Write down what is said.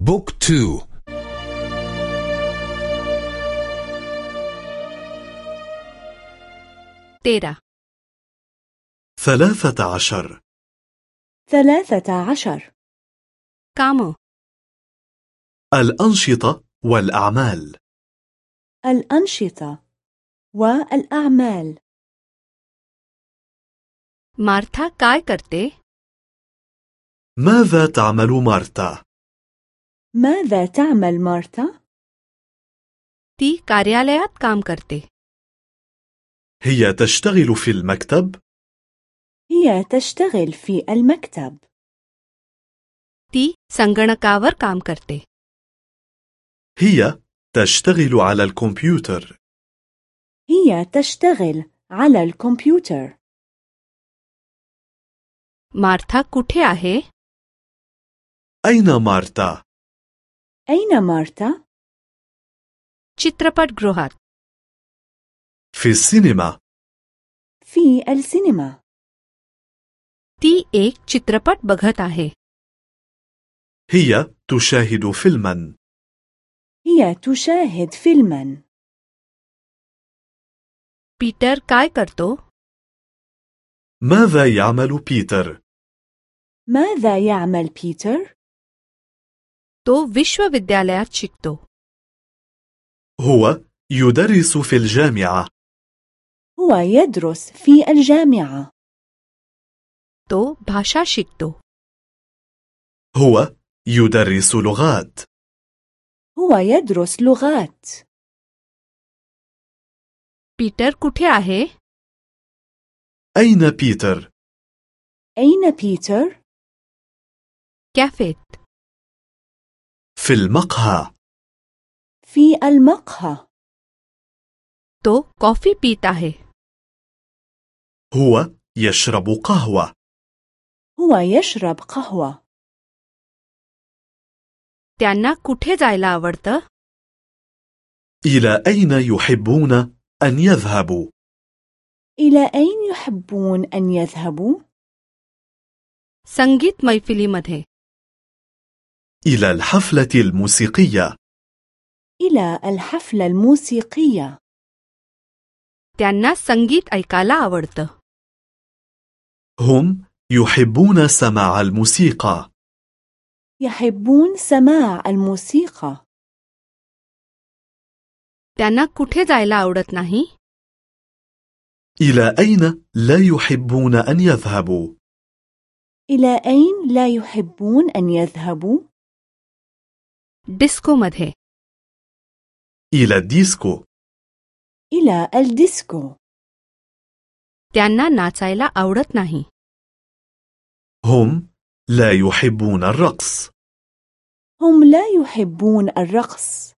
book two. तेरा. ثلاثة عشر. ثلاثة عشر. कामे. الأنشطة والأعمال. الأنشطة والأعمال. मार्था काय करते? ماذا تعمل مارتا؟ ماذا تعمل مارتا؟ ती कार्यालयात काम करते هي تشتغل في المكتب؟ هي تشتغل في المكتب ती संगणकावर काम करते هي تشتغل على الكمبيوتر هي تشتغل على الكمبيوتر मार्था कुठे आहे أين مارتا؟ أين مارتا؟ चित्रपटगृहात في السينما في السينما ती एक चित्रपट बघत आहे هي تشاهد فيلما هي تشاهد فيلما पीटर काय करतो ماذا يعمل بيتر؟ ماذا يعمل بيتر؟ तो विश्वविद्यालयात शिकतो هو يدرس في الجامعة هو يدرس في الجامعة तो भाषा शिकतो هو يدرس لغات هو يدرس لغات पीटर कुठे आहे أين بيتر؟ أين بيتر؟ कॅफेत في المقهى في المقهى तो कॉफी पित आहे هو يشرب قهوة هو يشرب قهوة त्यांना कुठे जायला आवडतं إلى أين يحبون أن يذهبوا؟ إلى أين يحبون أن يذهبوا؟ संगीत मैफिलीमध्ये إلى الحفلة الموسيقية إلى الحفلة الموسيقية त्यांना संगीत ऐकायला आवडतं هم يحبون سماع الموسيقى يحبون سماع الموسيقى त्यांना कुठे जायला आवडत नाही إلى أين لا يحبون أن يذهبوا؟ إلى أين لا يحبون أن يذهبوا؟ डिस्कोमध्ये إلى الديسكو إلى الديسكو त्यांना नाचायला आवडत नाही هم لا يحبون الرقص هم لا يحبون الرقص